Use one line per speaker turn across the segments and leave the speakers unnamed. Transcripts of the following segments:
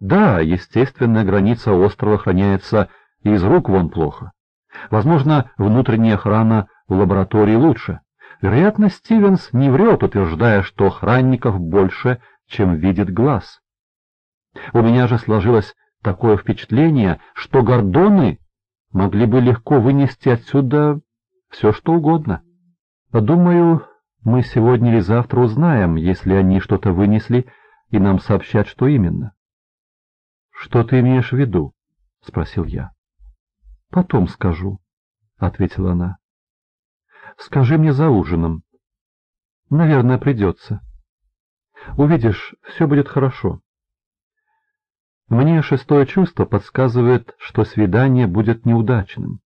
Да, естественная граница острова охраняется из рук вон плохо. Возможно, внутренняя охрана в лаборатории лучше. Вероятно, Стивенс не врет, утверждая, что охранников больше, чем видит глаз. У меня же сложилось такое впечатление, что гордоны могли бы легко вынести отсюда все, что угодно. Думаю, мы сегодня или завтра узнаем, если они что-то вынесли, и нам сообщат, что именно. — Что ты имеешь в виду? — спросил я. — Потом скажу, — ответила она. — Скажи мне за ужином. Наверное, придется. Увидишь, все будет хорошо. Мне шестое чувство подсказывает, что свидание будет неудачным.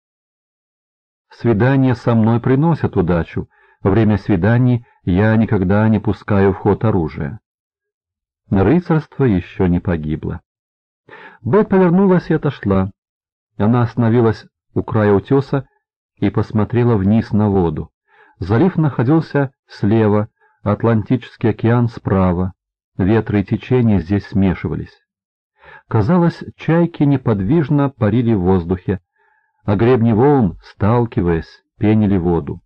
Свидания со мной приносят удачу. Во время свиданий я никогда не пускаю в ход оружие. Рыцарство еще не погибло. Бет повернулась и отошла. Она остановилась у края утеса и посмотрела вниз на воду. Залив находился слева, Атлантический океан справа. Ветры и течения здесь смешивались. Казалось, чайки неподвижно парили в воздухе, а гребни волн, сталкиваясь, пенили воду.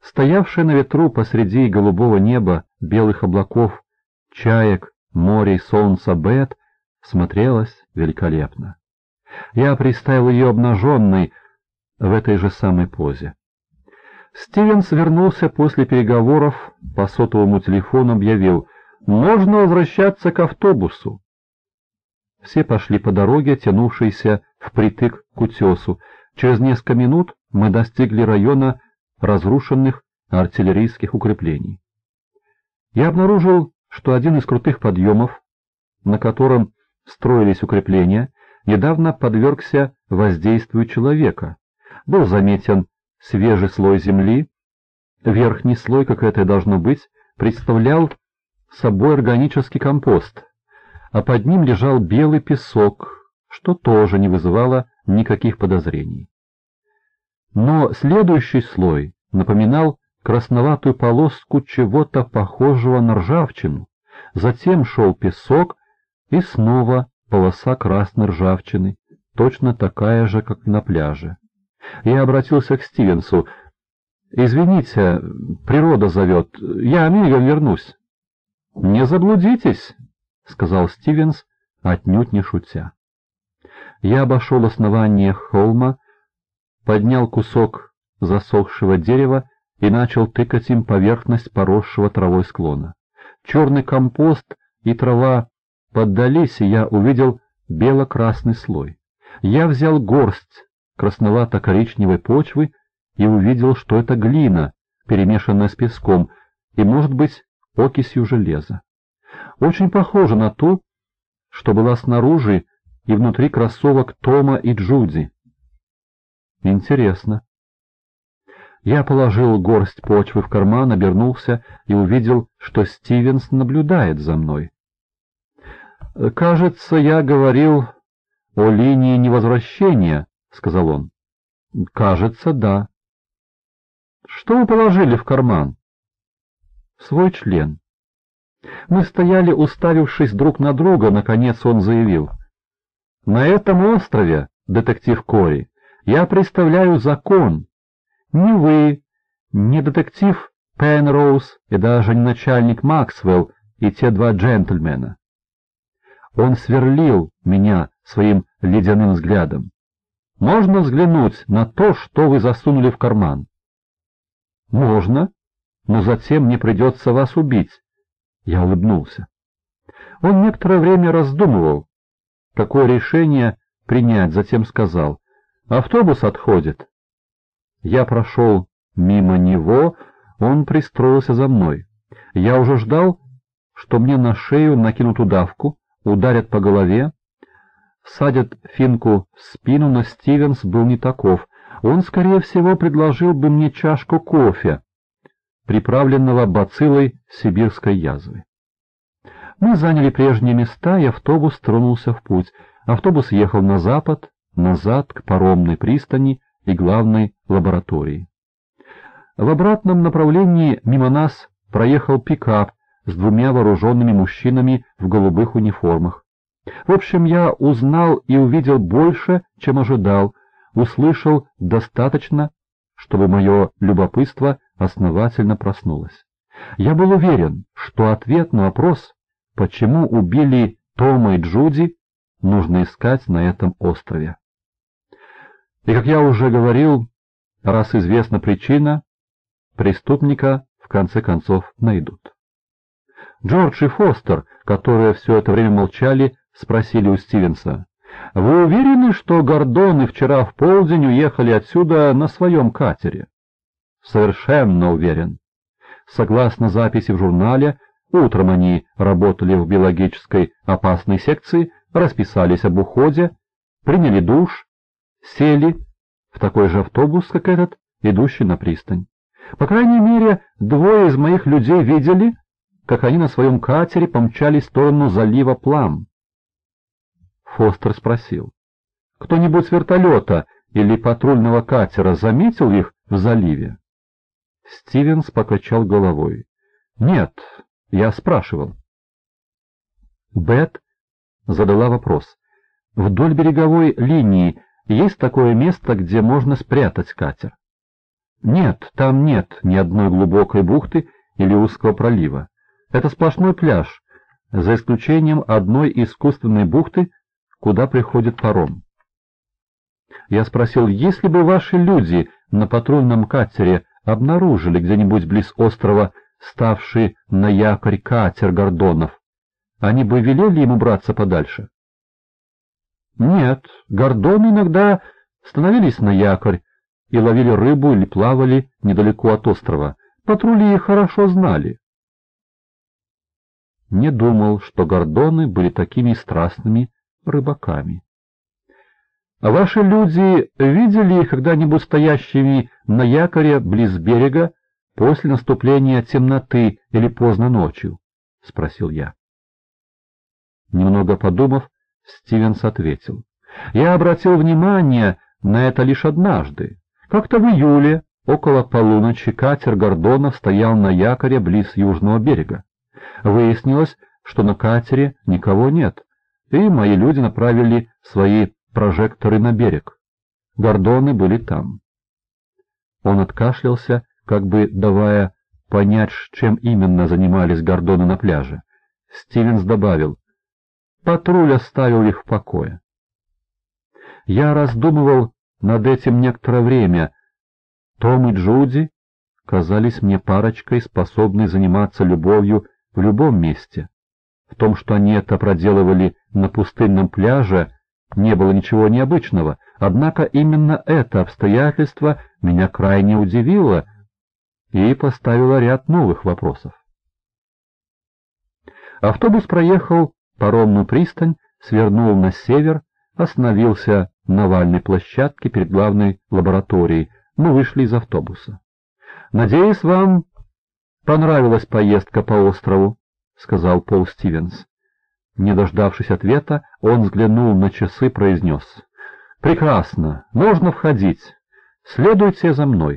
Стоявшая на ветру посреди голубого неба, белых облаков, чаек, моря и солнца Бет смотрелась великолепно. Я приставил ее обнаженной в этой же самой позе. Стивенс вернулся после переговоров, по сотовому телефону объявил «Можно возвращаться к автобусу». Все пошли по дороге, тянувшейся впритык к утесу. Через несколько минут мы достигли района разрушенных артиллерийских укреплений. Я обнаружил, что один из крутых подъемов, на котором строились укрепления, недавно подвергся воздействию человека. Был заметен свежий слой земли, верхний слой, как это и должно быть, представлял собой органический компост, а под ним лежал белый песок, что тоже не вызывало никаких подозрений. Но следующий слой напоминал красноватую полоску чего-то похожего на ржавчину, затем шел песок и снова полоса красной ржавчины, точно такая же, как на пляже. Я обратился к Стивенсу. «Извините, природа зовет. Я мигом вернусь». «Не заблудитесь», — сказал Стивенс, отнюдь не шутя. Я обошел основание холма, поднял кусок засохшего дерева и начал тыкать им поверхность поросшего травой склона. Черный компост и трава поддались, и я увидел бело-красный слой. Я взял горсть красновато-коричневой почвы и увидел, что это глина, перемешанная с песком, и, может быть, окисью железа очень похожа на ту, что была снаружи и внутри кроссовок Тома и Джуди. Интересно. Я положил горсть почвы в карман, обернулся и увидел, что Стивенс наблюдает за мной. «Кажется, я говорил о линии невозвращения», — сказал он. «Кажется, да». «Что вы положили в карман?» «Свой член». Мы стояли, уставившись друг на друга, наконец он заявил. «На этом острове, детектив Кори, я представляю закон. Не вы, не детектив Пенроуз и даже не начальник Максвелл и те два джентльмена». Он сверлил меня своим ледяным взглядом. «Можно взглянуть на то, что вы засунули в карман?» «Можно, но затем мне придется вас убить». Я улыбнулся. Он некоторое время раздумывал, какое решение принять, затем сказал, «Автобус отходит». Я прошел мимо него, он пристроился за мной. Я уже ждал, что мне на шею накинут удавку, ударят по голове, садят финку в спину, но Стивенс был не таков. Он, скорее всего, предложил бы мне чашку кофе, приправленного бациллой сибирской язвы. Мы заняли прежние места, и автобус тронулся в путь. Автобус ехал на запад, назад к паромной пристани и главной лаборатории. В обратном направлении мимо нас проехал пикап, с двумя вооруженными мужчинами в голубых униформах. В общем, я узнал и увидел больше, чем ожидал, услышал достаточно, чтобы мое любопытство основательно проснулось. Я был уверен, что ответ на вопрос, почему убили Тома и Джуди, нужно искать на этом острове. И, как я уже говорил, раз известна причина, преступника в конце концов найдут. Джордж и Фостер, которые все это время молчали, спросили у Стивенса. «Вы уверены, что Гордоны вчера в полдень уехали отсюда на своем катере?» «Совершенно уверен. Согласно записи в журнале, утром они работали в биологической опасной секции, расписались об уходе, приняли душ, сели в такой же автобус, как этот, идущий на пристань. По крайней мере, двое из моих людей видели, как они на своем катере помчались в сторону залива Плам. Фостер спросил. «Кто-нибудь с вертолета или патрульного катера заметил их в заливе?» Стивенс покачал головой. «Нет, я спрашивал». Бет задала вопрос. «Вдоль береговой линии есть такое место, где можно спрятать катер?» «Нет, там нет ни одной глубокой бухты или узкого пролива. Это сплошной пляж, за исключением одной искусственной бухты, куда приходит паром. Я спросил, если бы ваши люди на патрульном катере обнаружили где-нибудь близ острова ставший на якорь катер Гордонов, они бы велели ему браться подальше? Нет, Гордоны иногда становились на якорь и ловили рыбу или плавали недалеко от острова. Патрули их хорошо знали. Не думал, что Гордоны были такими страстными рыбаками. А ваши люди видели их когда-нибудь стоящими на якоре близ берега после наступления темноты или поздно ночью? — спросил я. Немного подумав, Стивенс ответил. Я обратил внимание на это лишь однажды. Как-то в июле, около полуночи, катер Гордонов стоял на якоре близ южного берега. Выяснилось, что на катере никого нет, и мои люди направили свои прожекторы на берег. Гордоны были там. Он откашлялся, как бы давая понять, чем именно занимались гордоны на пляже. Стивенс добавил, патруль оставил их в покое. Я раздумывал над этим некоторое время. Том и Джуди казались мне парочкой, способной заниматься любовью в любом месте. В том, что они это проделывали на пустынном пляже, не было ничего необычного, однако именно это обстоятельство меня крайне удивило и поставило ряд новых вопросов. Автобус проехал паромную пристань, свернул на север, остановился на вальной площадке перед главной лабораторией. Мы вышли из автобуса. «Надеюсь, вам понравилась поездка по острову», — сказал Пол Стивенс. Не дождавшись ответа, он взглянул на часы, произнес. «Прекрасно, можно входить. Следуйте за мной».